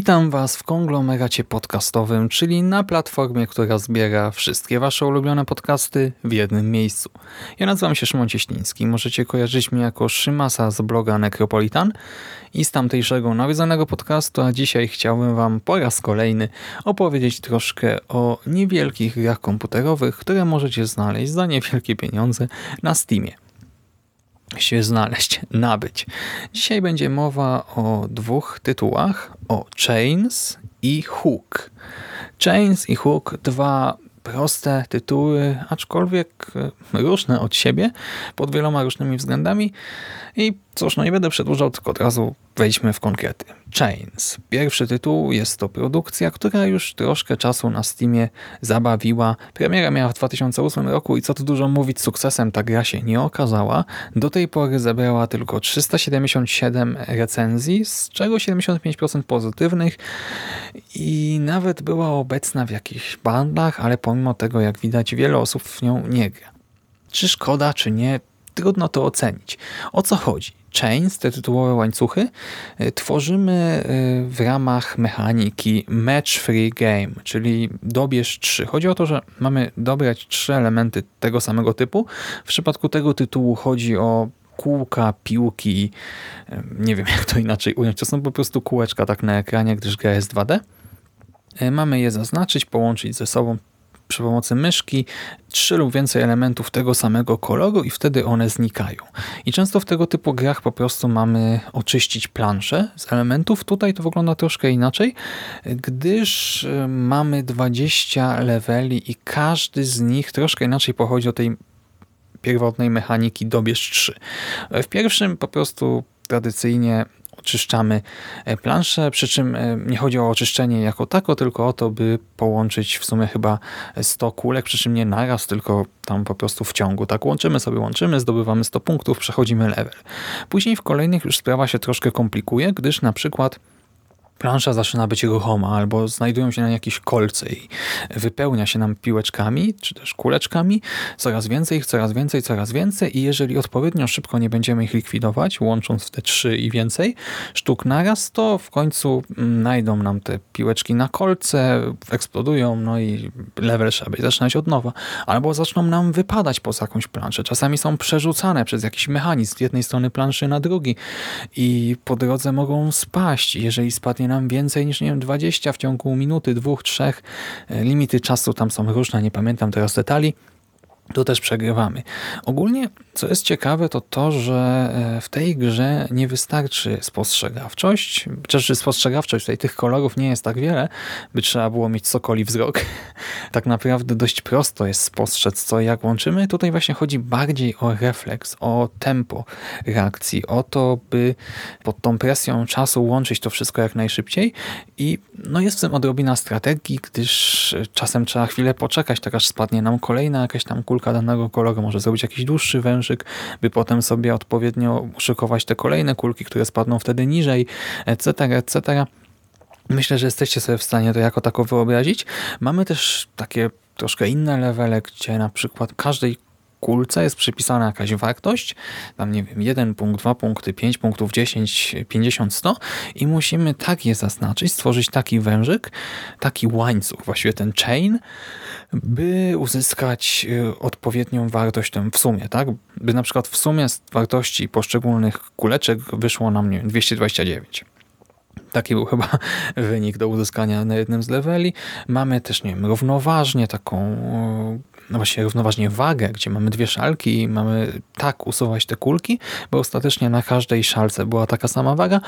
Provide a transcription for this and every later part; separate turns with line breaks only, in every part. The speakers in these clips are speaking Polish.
Witam Was w konglomeracie podcastowym, czyli na platformie, która zbiera wszystkie Wasze ulubione podcasty w jednym miejscu. Ja nazywam się Szymon Cieśliński. Możecie kojarzyć mnie jako Szymasa z bloga Necropolitan i z tamtejszego nawiedzonego podcastu, a dzisiaj chciałbym Wam po raz kolejny opowiedzieć troszkę o niewielkich grach komputerowych, które możecie znaleźć za niewielkie pieniądze na Steamie znaleźć, nabyć. Dzisiaj będzie mowa o dwóch tytułach, o Chains i Hook. Chains i Hook, dwa proste tytuły, aczkolwiek e, różne od siebie, pod wieloma różnymi względami. I cóż, no nie będę przedłużał, tylko od razu wejdźmy w konkrety. Chains. Pierwszy tytuł jest to produkcja, która już troszkę czasu na Steamie zabawiła. Premiera miała w 2008 roku i co tu dużo mówić, sukcesem ta gra się nie okazała. Do tej pory zebrała tylko 377 recenzji, z czego 75% pozytywnych i nawet była obecna w jakichś bandach, ale pomimo tego, jak widać, wiele osób w nią nie gra. Czy szkoda, czy nie, trudno to ocenić. O co chodzi? Chains, te tytułowe łańcuchy, y, tworzymy y, w ramach mechaniki Match Free Game, czyli dobierz trzy. Chodzi o to, że mamy dobrać trzy elementy tego samego typu. W przypadku tego tytułu chodzi o kółka, piłki, y, nie wiem jak to inaczej ująć, to są po prostu kółeczka tak na ekranie, gdyż gra jest 2D. Mamy je zaznaczyć, połączyć ze sobą przy pomocy myszki trzy lub więcej elementów tego samego koloru i wtedy one znikają. I często w tego typu grach po prostu mamy oczyścić planszę z elementów. Tutaj to wygląda troszkę inaczej, gdyż y, mamy 20 leveli i każdy z nich troszkę inaczej pochodzi od tej pierwotnej mechaniki dobierz 3. W pierwszym po prostu tradycyjnie oczyszczamy e, planszę, przy czym e, nie chodzi o oczyszczenie jako tako, tylko o to, by połączyć w sumie chyba 100 kulek, przy czym nie naraz, tylko tam po prostu w ciągu. Tak łączymy sobie, łączymy, zdobywamy 100 punktów, przechodzimy level. Później w kolejnych już sprawa się troszkę komplikuje, gdyż na przykład plansza zaczyna być ruchoma albo znajdują się na jakieś kolce i wypełnia się nam piłeczkami czy też kuleczkami, coraz więcej ich, coraz więcej, coraz więcej i jeżeli odpowiednio szybko nie będziemy ich likwidować, łącząc te trzy i więcej sztuk naraz, to w końcu mm, nam te piłeczki na kolce, eksplodują, no i level trzeba będzie zaczynać od nowa. Albo zaczną nam wypadać poza jakąś planszę. Czasami są przerzucane przez jakiś mechanizm z jednej strony planszy na drugi i po drodze mogą spaść. Jeżeli spadnie nam więcej niż, nie wiem, 20 w ciągu minuty, dwóch, trzech. E, limity czasu tam są różne, nie pamiętam teraz detali to też przegrywamy. Ogólnie, co jest ciekawe, to to, że e, w tej grze nie wystarczy spostrzegawczość. Chociaż spostrzegawczość tutaj tych kolorów nie jest tak wiele, by trzeba było mieć sokoli wzrok. tak naprawdę dość prosto jest spostrzec, co i jak łączymy. Tutaj właśnie chodzi bardziej o refleks, o tempo reakcji, o to, by pod tą presją czasu łączyć to wszystko jak najszybciej. I no jest w tym odrobina strategii, gdyż czasem trzeba chwilę poczekać, tak aż spadnie nam kolejna jakaś tam kulka kulka danego koloru, może zrobić jakiś dłuższy wężyk, by potem sobie odpowiednio uszykować te kolejne kulki, które spadną wtedy niżej, etc., etc. Myślę, że jesteście sobie w stanie to jako tako wyobrazić. Mamy też takie troszkę inne levele, gdzie na przykład każdej kulce jest przypisana jakaś wartość, tam nie wiem, 1 punkt, 2 punkty, 5 punktów, 10, 50, 100 i musimy tak je zaznaczyć, stworzyć taki wężyk, taki łańcuch, właściwie ten chain, by uzyskać y, odpowiednią wartość w sumie, tak? By na przykład w sumie z wartości poszczególnych kuleczek wyszło nam, nie wiem, 229. Taki był chyba wynik do uzyskania na jednym z leveli. Mamy też, nie wiem, równoważnie taką, no właśnie równoważnie wagę, gdzie mamy dwie szalki i mamy tak usuwać te kulki, bo ostatecznie na każdej szalce była taka sama waga.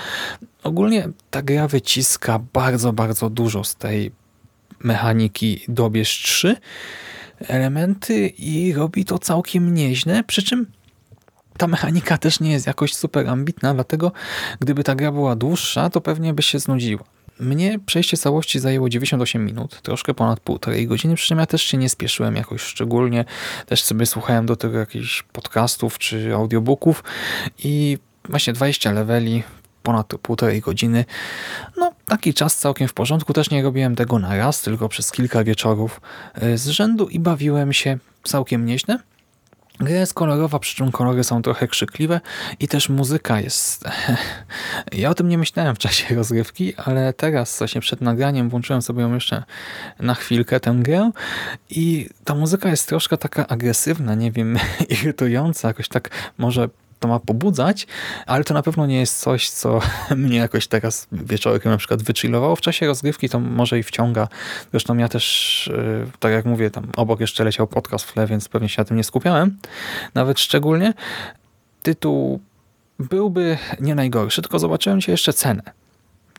Ogólnie ta gra wyciska bardzo, bardzo dużo z tej mechaniki dobierz 3 elementy i robi to całkiem nieźle, przy czym ta mechanika też nie jest jakoś super ambitna, dlatego gdyby ta gra była dłuższa, to pewnie by się znudziła. Mnie przejście całości zajęło 98 minut, troszkę ponad półtorej godziny, przy czym ja też się nie spieszyłem jakoś szczególnie. Też sobie słuchałem do tego jakichś podcastów czy audiobooków i właśnie 20 leveli, ponad półtorej godziny. No, taki czas całkiem w porządku. Też nie robiłem tego na raz, tylko przez kilka wieczorów e, z rzędu i bawiłem się całkiem nieźle. Gra jest kolorowa, przy czym kolory są trochę krzykliwe i też muzyka jest... Ja o tym nie myślałem w czasie rozgrywki, ale teraz właśnie przed nagraniem włączyłem sobie ją jeszcze na chwilkę tę grę i ta muzyka jest troszkę taka agresywna, nie wiem, irytująca, jakoś tak może to ma pobudzać, ale to na pewno nie jest coś, co mnie jakoś teraz wieczorkiem na przykład wychillowało. W czasie rozgrywki to może i wciąga. Zresztą ja też, y, tak jak mówię, tam obok jeszcze leciał podcast w tle, więc pewnie się na tym nie skupiałem. Nawet szczególnie. Tytuł byłby nie najgorszy, tylko zobaczyłem dzisiaj jeszcze cenę.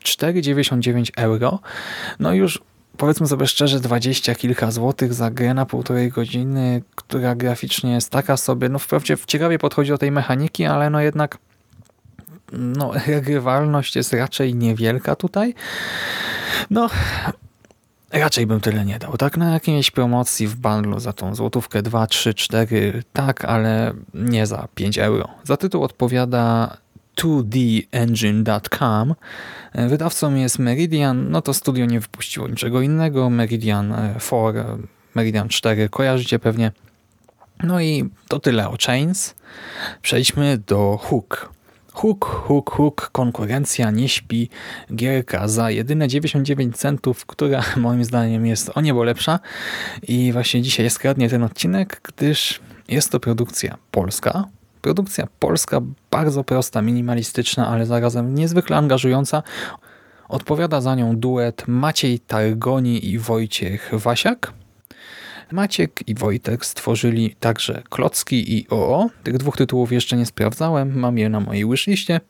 4,99 euro. No już powiedzmy sobie szczerze, dwadzieścia kilka złotych za grę na półtorej godziny, która graficznie jest taka sobie, no wprawdzie ciekawie podchodzi do tej mechaniki, ale no jednak no, regrywalność jest raczej niewielka tutaj. No, raczej bym tyle nie dał. Tak, na jakiejś promocji w bundlu za tą złotówkę 2, 3, 4, tak, ale nie za 5 euro. Za tytuł odpowiada 2dengine.com. Wydawcą jest Meridian, no to studio nie wypuściło niczego innego. Meridian 4, e, Meridian 4 kojarzycie pewnie. No i to tyle o Chains. Przejdźmy do Hook. Hook, hook, hook, konkurencja nie śpi, gierka za jedyne 99 centów, która moim zdaniem jest o niebo lepsza i właśnie dzisiaj skradnie ten odcinek, gdyż jest to produkcja polska, Produkcja polska, bardzo prosta, minimalistyczna, ale zarazem niezwykle angażująca. Odpowiada za nią duet Maciej Targoni i Wojciech Wasiak. Maciek i Wojtek stworzyli także Klocki i OO. Tych dwóch tytułów jeszcze nie sprawdzałem, mam je na mojej wishliście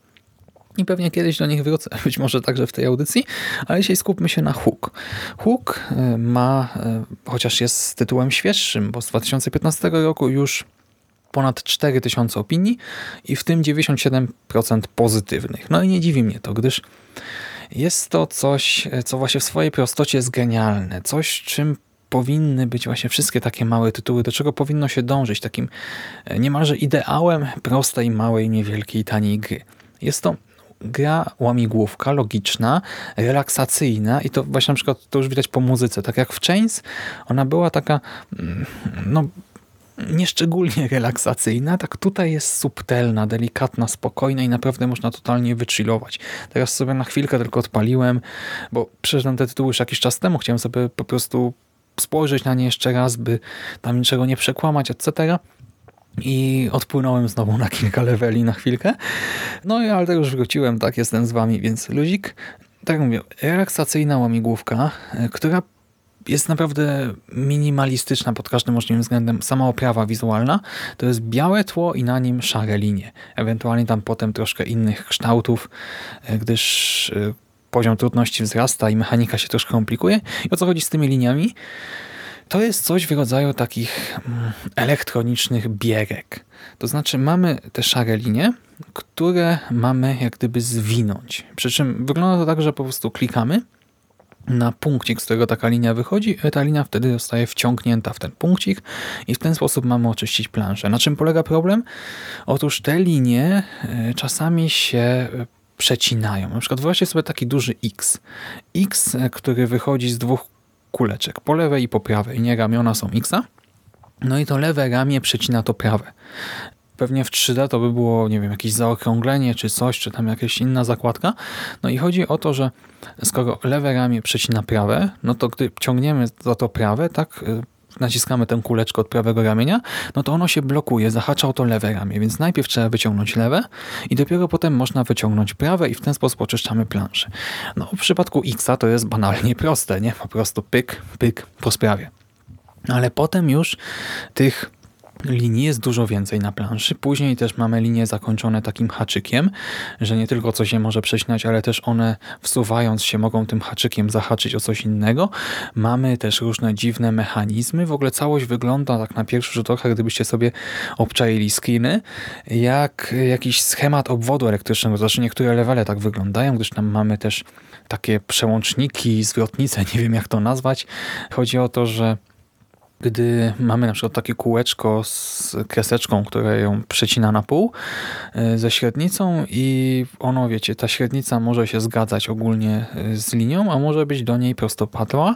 i pewnie kiedyś do nich wrócę, być może także w tej audycji, ale dzisiaj skupmy się na Hook. Hook e, ma, e, chociaż jest tytułem świeższym, bo z 2015 roku już ponad 4000 opinii i w tym 97% pozytywnych. No i nie dziwi mnie to, gdyż jest to coś, co właśnie w swojej prostocie jest genialne. Coś, czym powinny być właśnie wszystkie takie małe tytuły, do czego powinno się dążyć, takim e, niemalże ideałem prostej, małej, niewielkiej, taniej gry. Jest to gra łamigłówka, logiczna, relaksacyjna i to właśnie na przykład to już widać po muzyce. Tak jak w Chains, ona była taka mm, no nieszczególnie relaksacyjna, tak tutaj jest subtelna, delikatna, spokojna i naprawdę można totalnie wychillować. Teraz sobie na chwilkę tylko odpaliłem, bo przeszedłem te tytuły już jakiś czas temu, chciałem sobie po prostu spojrzeć na nie jeszcze raz, by tam niczego nie przekłamać, etc. I odpłynąłem znowu na kilka leveli na chwilkę. No i ale już wróciłem, tak, jestem z wami, więc luzik. Tak mówię, relaksacyjna łamigłówka, e, która jest naprawdę minimalistyczna pod każdym możliwym względem. Sama oprawa wizualna to jest białe tło i na nim szare linie. Ewentualnie tam potem troszkę innych kształtów, e, gdyż e, poziom trudności wzrasta i mechanika się troszkę komplikuje. I o co chodzi z tymi liniami? To jest coś w rodzaju takich mm, elektronicznych bierek. To znaczy mamy te szare linie, które mamy jak gdyby zwinąć. Przy czym wygląda to tak, że po prostu klikamy na punkcik, z którego taka linia wychodzi, ta linia wtedy zostaje wciągnięta w ten punkcik i w ten sposób mamy oczyścić planszę. Na czym polega problem? Otóż te linie e, czasami się e, przecinają. Na przykład wyobraźcie sobie taki duży X. X, e, który wychodzi z dwóch kuleczek, po lewej i po prawej. Nie ramiona są Xa. No i to lewe ramię przecina to prawe. Pewnie w 3D to by było, nie wiem, jakieś zaokrąglenie czy coś, czy tam jakaś inna zakładka. No i chodzi o to, że skoro lewe ramię przecina prawe, no to gdy ciągniemy za to prawe, tak, y, naciskamy tę kuleczkę od prawego ramienia, no to ono się blokuje, zahacza o to lewe ramię, więc najpierw trzeba wyciągnąć lewe i dopiero potem można wyciągnąć prawe i w ten sposób oczyszczamy planszę. No w przypadku Xa to jest banalnie proste, nie? Po prostu pyk, pyk po sprawie. Ale potem już tych linii jest dużo więcej na planszy. Później też mamy linie zakończone takim haczykiem, że nie tylko coś się może przecinać, ale też one wsuwając się mogą tym haczykiem zahaczyć o coś innego. Mamy też różne dziwne mechanizmy. W ogóle całość wygląda tak na pierwszy rzut oka, gdybyście sobie obczaili screeny, jak jakiś schemat obwodu elektrycznego. Zresztą niektóre levele tak wyglądają, gdyż tam mamy też takie przełączniki, zwrotnice, nie wiem jak to nazwać. Chodzi o to, że gdy mamy na przykład takie kółeczko z kreseczką, które ją przecina na pół e, ze średnicą i ono, wiecie, ta średnica może się zgadzać ogólnie e, z linią, a może być do niej prostopadła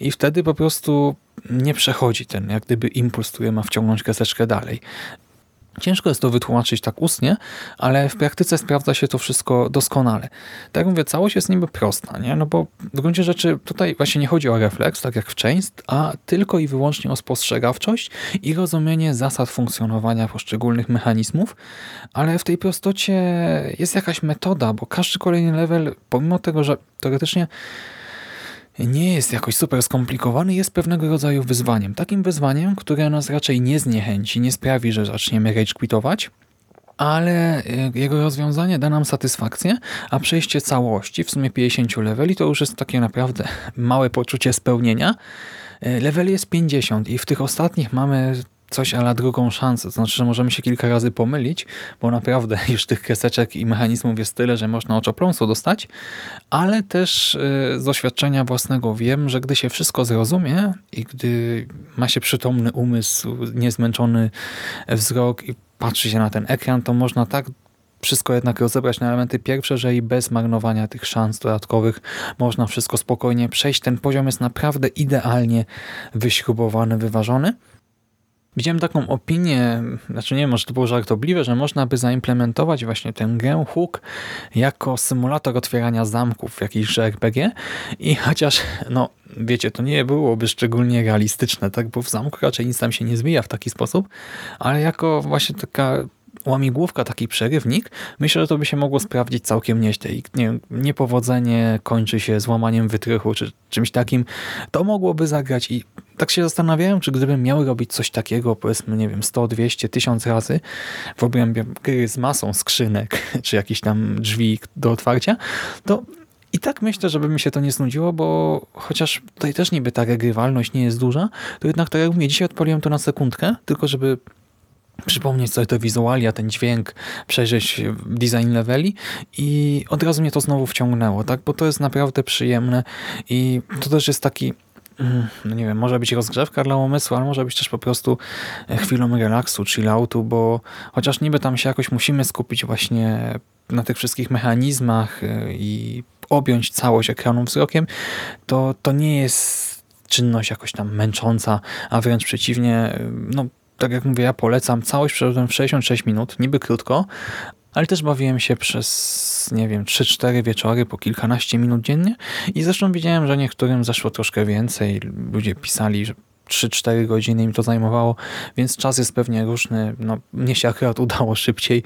i wtedy po prostu nie przechodzi ten jak gdyby impuls, który ma wciągnąć kreseczkę dalej. Ciężko jest to wytłumaczyć tak ustnie, ale w praktyce sprawdza się to wszystko doskonale. Tak jak mówię, całość jest niby prosta, nie? no bo w gruncie rzeczy tutaj właśnie nie chodzi o refleks, tak jak w Chains, a tylko i wyłącznie o spostrzegawczość i rozumienie zasad funkcjonowania poszczególnych mechanizmów, ale w tej prostocie jest jakaś metoda, bo każdy kolejny level, pomimo tego, że teoretycznie nie jest jakoś super skomplikowany, jest pewnego rodzaju wyzwaniem. Takim wyzwaniem, które nas raczej nie zniechęci, nie sprawi, że zaczniemy rage quitować, ale e, jego rozwiązanie da nam satysfakcję, a przejście całości, w sumie 50 leveli, to już jest takie naprawdę małe poczucie spełnienia. E, level jest 50 i w tych ostatnich mamy coś ala drugą szansę. To znaczy, że możemy się kilka razy pomylić, bo naprawdę już tych kreseczek i mechanizmów jest tyle, że można oczopląsu dostać, ale też y, z doświadczenia własnego wiem, że gdy się wszystko zrozumie i gdy ma się przytomny umysł, niezmęczony wzrok i patrzy się na ten ekran, to można tak wszystko jednak rozebrać na elementy pierwsze, że i bez marnowania tych szans dodatkowych można wszystko spokojnie przejść. Ten poziom jest naprawdę idealnie wyśrubowany, wyważony. Widziałem taką opinię, znaczy nie wiem, może to było żartobliwe, że można by zaimplementować właśnie tę grę Hook jako symulator otwierania zamków w jakiejś RPG i chociaż, no wiecie, to nie byłoby szczególnie realistyczne, tak, bo w zamku raczej nic tam się nie zwija w taki sposób, ale jako właśnie taka łamigłówka, taki przerywnik, myślę, że to by się mogło sprawdzić całkiem nieźle i nie, niepowodzenie kończy się złamaniem wytrychu czy czymś takim, to mogłoby zagrać i tak się zastanawiałem, czy gdybym miał robić coś takiego, powiedzmy, nie wiem, 100, 200, 1000 razy w obrębie gry z masą skrzynek, czy jakichś tam drzwi do otwarcia, to i tak myślę, żeby mi się to nie znudziło, bo chociaż tutaj też niby ta regrywalność nie jest duża, to jednak tak jak mówię, dzisiaj odpaliłem to na sekundkę, tylko żeby przypomnieć sobie te wizualia, ten dźwięk, przejrzeć design leveli i od razu mnie to znowu wciągnęło, tak? Bo to jest naprawdę przyjemne i to też jest taki mm, no nie wiem, może być rozgrzewka dla umysłu, ale może być też po prostu chwilą relaksu, chilloutu, bo chociaż niby tam się jakoś musimy skupić właśnie na tych wszystkich mechanizmach y, i objąć całość ekranu wzrokiem, to, to nie jest czynność jakoś tam męcząca, a wręcz przeciwnie, y, no tak jak mówię, ja polecam. Całość przeszedłem w 66 minut, niby krótko, ale też bawiłem się przez, nie wiem, 3-4 wieczory po kilkanaście minut dziennie i zresztą widziałem, że niektórym zeszło troszkę więcej. Ludzie pisali, że 3-4 godziny im to zajmowało, więc czas jest pewnie różny. No, mnie się akurat udało szybciej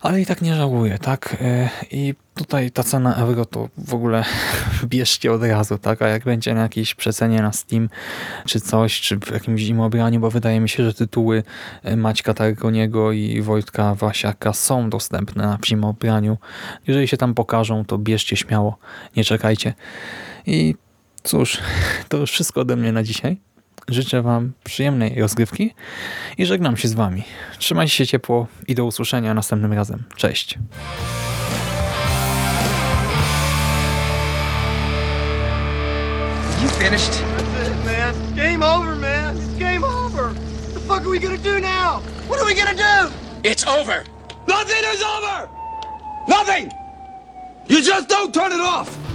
ale i tak nie żałuję, tak? E, I tutaj ta cena euro to w ogóle bierzcie od razu, tak? A jak będzie na jakiejś przecenie na Steam czy coś, czy w jakimś zimobraniu, bo wydaje mi się, że tytuły e, Maćka Targoniego i Wojtka Wasiaka są dostępne w zimobraniu. Jeżeli się tam pokażą, to bierzcie śmiało, nie czekajcie. I cóż, to już wszystko ode mnie na dzisiaj. Życzę Wam przyjemnej rozgrywki i żegnam się z Wami. Trzymajcie się ciepło i do usłyszenia następnym razem. Cześć!
You finished?
That's it, man. Game over, man. It's game over. What the fuck are we gonna do now? What are we gonna do?
It's over.
Nothing is over! Nothing! You just don't turn it off!